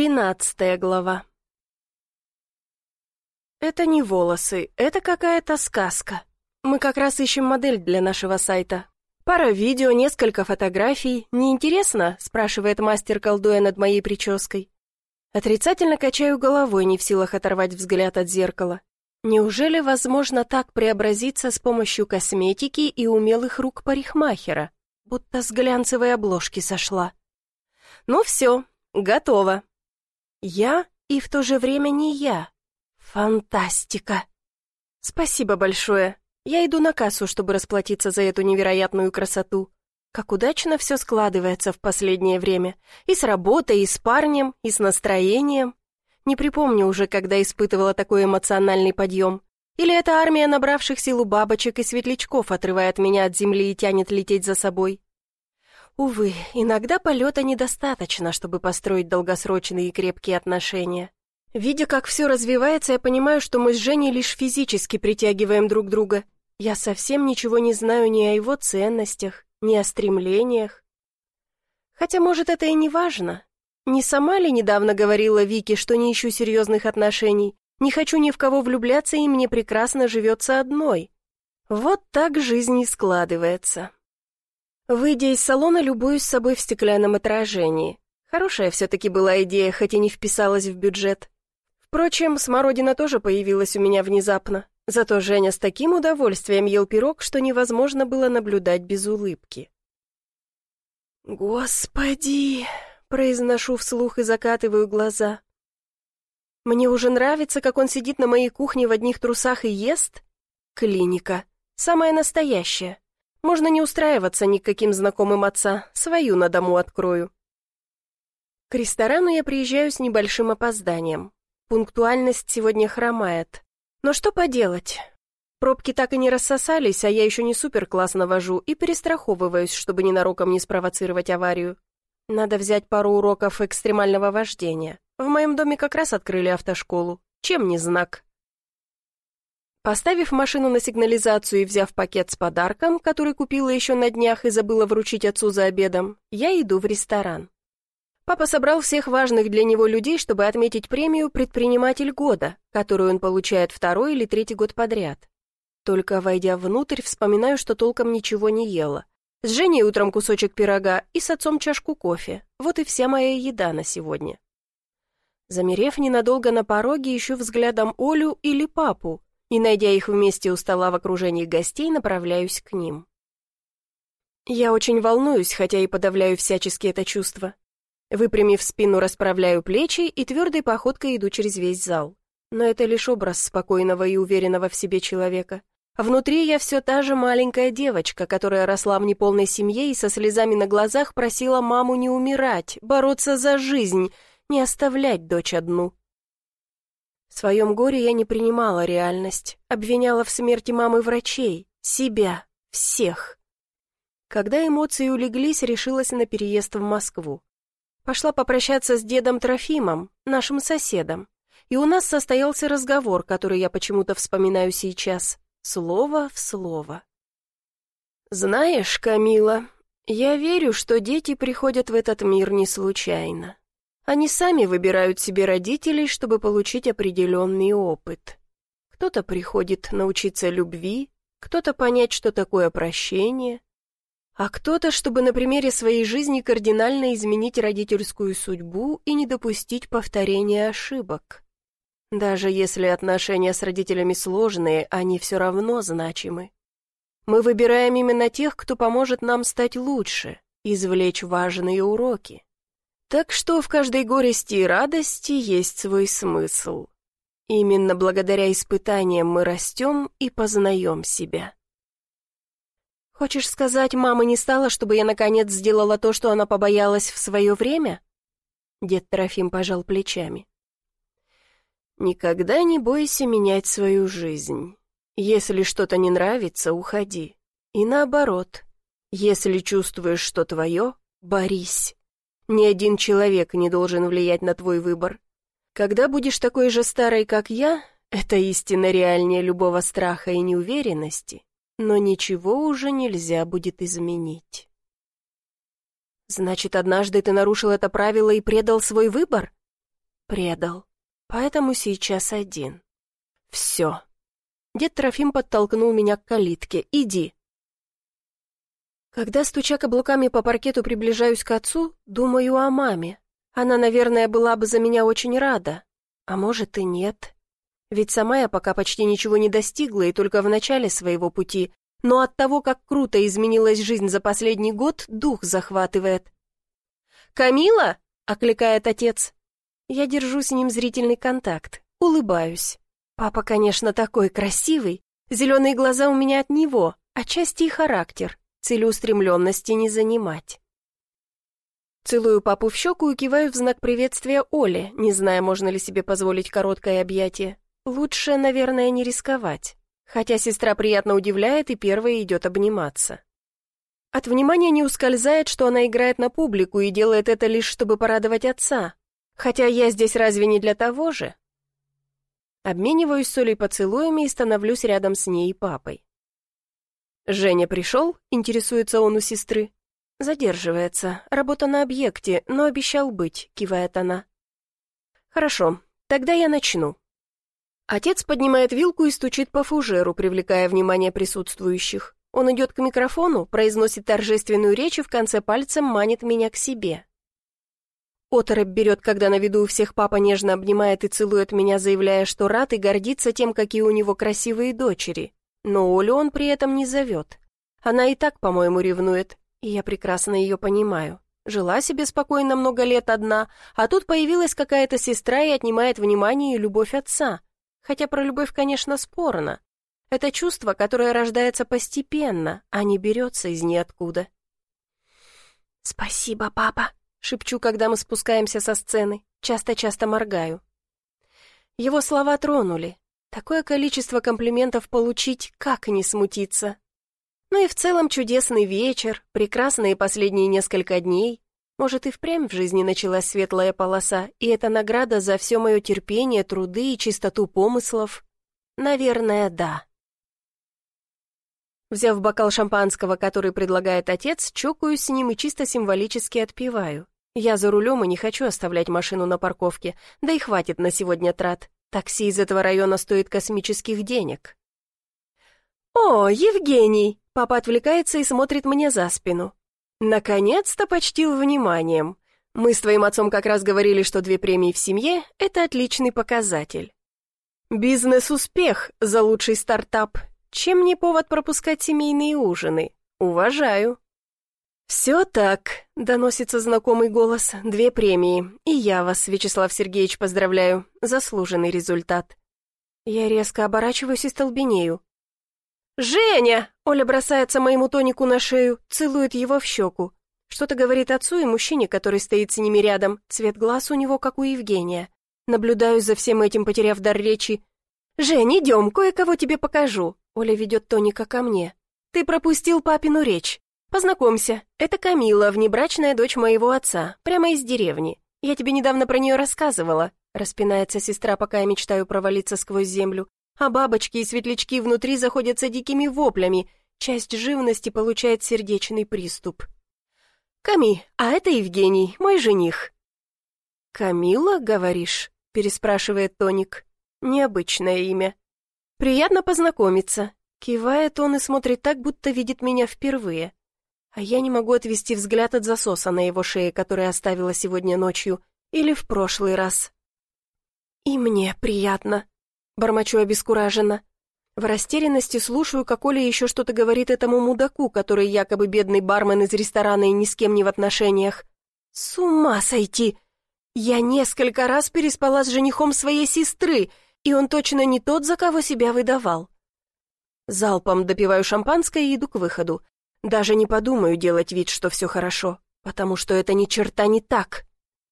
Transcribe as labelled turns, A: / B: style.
A: Тринадцатая глава. Это не волосы, это какая-то сказка. Мы как раз ищем модель для нашего сайта. Пара видео, несколько фотографий. Неинтересно? спрашивает мастер, колдуя над моей прической. Отрицательно качаю головой, не в силах оторвать взгляд от зеркала. Неужели возможно так преобразиться с помощью косметики и умелых рук парикмахера? Будто с глянцевой обложки сошла. Ну все, готово. Я и в то же время не я. Фантастика! Спасибо большое. Я иду на кассу, чтобы расплатиться за эту невероятную красоту. Как удачно все складывается в последнее время. И с работой, и с парнем, и с настроением. Не припомню уже, когда испытывала такой эмоциональный подъем. Или эта армия набравших силу бабочек и светлячков отрывает меня от земли и тянет лететь за собой. Увы, иногда полета недостаточно, чтобы построить долгосрочные и крепкие отношения. Видя, как все развивается, я понимаю, что мы с Женей лишь физически притягиваем друг друга. Я совсем ничего не знаю ни о его ценностях, ни о стремлениях. Хотя, может, это и не важно. Не сама ли недавно говорила Вике, что не ищу серьезных отношений, не хочу ни в кого влюбляться, и мне прекрасно живется одной? Вот так жизнь и складывается. Выйдя из салона, любуюсь собой в стеклянном отражении. Хорошая все-таки была идея, хоть и не вписалась в бюджет. Впрочем, смородина тоже появилась у меня внезапно. Зато Женя с таким удовольствием ел пирог, что невозможно было наблюдать без улыбки. «Господи!» — произношу вслух и закатываю глаза. «Мне уже нравится, как он сидит на моей кухне в одних трусах и ест? Клиника. Самая настоящая. Можно не устраиваться ни к каким знакомым отца, свою на дому открою. К ресторану я приезжаю с небольшим опозданием. Пунктуальность сегодня хромает. Но что поделать? Пробки так и не рассосались, а я еще не супер классно вожу и перестраховываюсь, чтобы ненароком не спровоцировать аварию. Надо взять пару уроков экстремального вождения. В моем доме как раз открыли автошколу. Чем не знак? Поставив машину на сигнализацию и взяв пакет с подарком, который купила еще на днях и забыла вручить отцу за обедом, я иду в ресторан. Папа собрал всех важных для него людей, чтобы отметить премию «Предприниматель года», которую он получает второй или третий год подряд. Только войдя внутрь, вспоминаю, что толком ничего не ела. С Женей утром кусочек пирога и с отцом чашку кофе. Вот и вся моя еда на сегодня. Замерев ненадолго на пороге, ищу взглядом Олю или папу, и, найдя их вместе у стола в окружении гостей, направляюсь к ним. Я очень волнуюсь, хотя и подавляю всячески это чувство. Выпрямив спину, расправляю плечи и твердой походкой иду через весь зал. Но это лишь образ спокойного и уверенного в себе человека. Внутри я все та же маленькая девочка, которая росла в неполной семье и со слезами на глазах просила маму не умирать, бороться за жизнь, не оставлять дочь одну. В своем горе я не принимала реальность, обвиняла в смерти мамы врачей, себя, всех. Когда эмоции улеглись, решилась на переезд в Москву. Пошла попрощаться с дедом Трофимом, нашим соседом, и у нас состоялся разговор, который я почему-то вспоминаю сейчас, слово в слово. «Знаешь, Камила, я верю, что дети приходят в этот мир не случайно. Они сами выбирают себе родителей, чтобы получить определенный опыт. Кто-то приходит научиться любви, кто-то понять, что такое прощение, а кто-то, чтобы на примере своей жизни кардинально изменить родительскую судьбу и не допустить повторения ошибок. Даже если отношения с родителями сложные, они все равно значимы. Мы выбираем именно тех, кто поможет нам стать лучше, извлечь важные уроки. Так что в каждой горести и радости есть свой смысл. Именно благодаря испытаниям мы растем и познаем себя. Хочешь сказать, мама не стала, чтобы я наконец сделала то, что она побоялась в свое время? Дед Трофим пожал плечами. Никогда не бойся менять свою жизнь. Если что-то не нравится, уходи. И наоборот, если чувствуешь, что твое, борись. Ни один человек не должен влиять на твой выбор. Когда будешь такой же старой, как я, это истинно реальнее любого страха и неуверенности, но ничего уже нельзя будет изменить. Значит, однажды ты нарушил это правило и предал свой выбор? Предал. Поэтому сейчас один. Все. Дед Трофим подтолкнул меня к калитке. «Иди». Когда, стуча каблуками по паркету, приближаюсь к отцу, думаю о маме. Она, наверное, была бы за меня очень рада. А может и нет. Ведь сама я пока почти ничего не достигла и только в начале своего пути, но от того, как круто изменилась жизнь за последний год, дух захватывает. «Камила!» — окликает отец. Я держу с ним зрительный контакт, улыбаюсь. Папа, конечно, такой красивый, зеленые глаза у меня от него, отчасти и характер, целеустремленности не занимать. Целую папу в щеку и киваю в знак приветствия Оле, не зная, можно ли себе позволить короткое объятие. Лучше, наверное, не рисковать. Хотя сестра приятно удивляет и первая идет обниматься. От внимания не ускользает, что она играет на публику и делает это лишь, чтобы порадовать отца. Хотя я здесь разве не для того же? Обмениваюсь с Олей поцелуями и становлюсь рядом с ней и папой. «Женя пришел?» — интересуется он у сестры. «Задерживается. Работа на объекте, но обещал быть», — кивает она. «Хорошо, тогда я начну». Отец поднимает вилку и стучит по фужеру, привлекая внимание присутствующих. Он идет к микрофону, произносит торжественную речь и в конце пальцем манит меня к себе. Оторопь берет, когда на виду у всех папа нежно обнимает и целует меня, заявляя, что рад и гордится тем, какие у него красивые дочери. Но Олю он при этом не зовет. Она и так, по-моему, ревнует, и я прекрасно ее понимаю. Жила себе спокойно много лет одна, а тут появилась какая-то сестра и отнимает внимание и любовь отца. Хотя про любовь, конечно, спорно. Это чувство, которое рождается постепенно, а не берется из ниоткуда. «Спасибо, папа», — шепчу, когда мы спускаемся со сцены, часто-часто моргаю. Его слова тронули. Такое количество комплиментов получить, как не смутиться. Ну и в целом чудесный вечер, прекрасные последние несколько дней. Может, и впрямь в жизни началась светлая полоса, и это награда за все мое терпение, труды и чистоту помыслов? Наверное, да. Взяв бокал шампанского, который предлагает отец, чокаюсь с ним и чисто символически отпиваю. Я за рулем и не хочу оставлять машину на парковке, да и хватит на сегодня трат. Такси из этого района стоит космических денег. «О, Евгений!» Папа отвлекается и смотрит мне за спину. Наконец-то почтил вниманием. Мы с твоим отцом как раз говорили, что две премии в семье — это отличный показатель. Бизнес-успех за лучший стартап. Чем не повод пропускать семейные ужины? Уважаю. «Все так», — доносится знакомый голос, — «две премии. И я вас, Вячеслав Сергеевич, поздравляю. Заслуженный результат». Я резко оборачиваюсь и столбенею. «Женя!» — Оля бросается моему тонику на шею, целует его в щеку. Что-то говорит отцу и мужчине, который стоит с ними рядом. Цвет глаз у него, как у Евгения. Наблюдаю за всем этим, потеряв дар речи. «Жень, идем, кое-кого тебе покажу». Оля ведет Тоника ко мне. «Ты пропустил папину речь. Познакомься, это Камила, внебрачная дочь моего отца, прямо из деревни. Я тебе недавно про нее рассказывала». Распинается сестра, пока я мечтаю провалиться сквозь землю а бабочки и светлячки внутри заходятся дикими воплями, часть живности получает сердечный приступ. «Ками, а это Евгений, мой жених». «Камила, говоришь?» — переспрашивает Тоник. «Необычное имя». «Приятно познакомиться». Кивает он и смотрит так, будто видит меня впервые. А я не могу отвести взгляд от засоса на его шее, который оставила сегодня ночью, или в прошлый раз. «И мне приятно», Бормочу обескураженно. В растерянности слушаю, как Оля еще что-то говорит этому мудаку, который якобы бедный бармен из ресторана и ни с кем не в отношениях. С ума сойти! Я несколько раз переспала с женихом своей сестры, и он точно не тот, за кого себя выдавал. Залпом допиваю шампанское и иду к выходу. Даже не подумаю делать вид, что все хорошо, потому что это ни черта не так.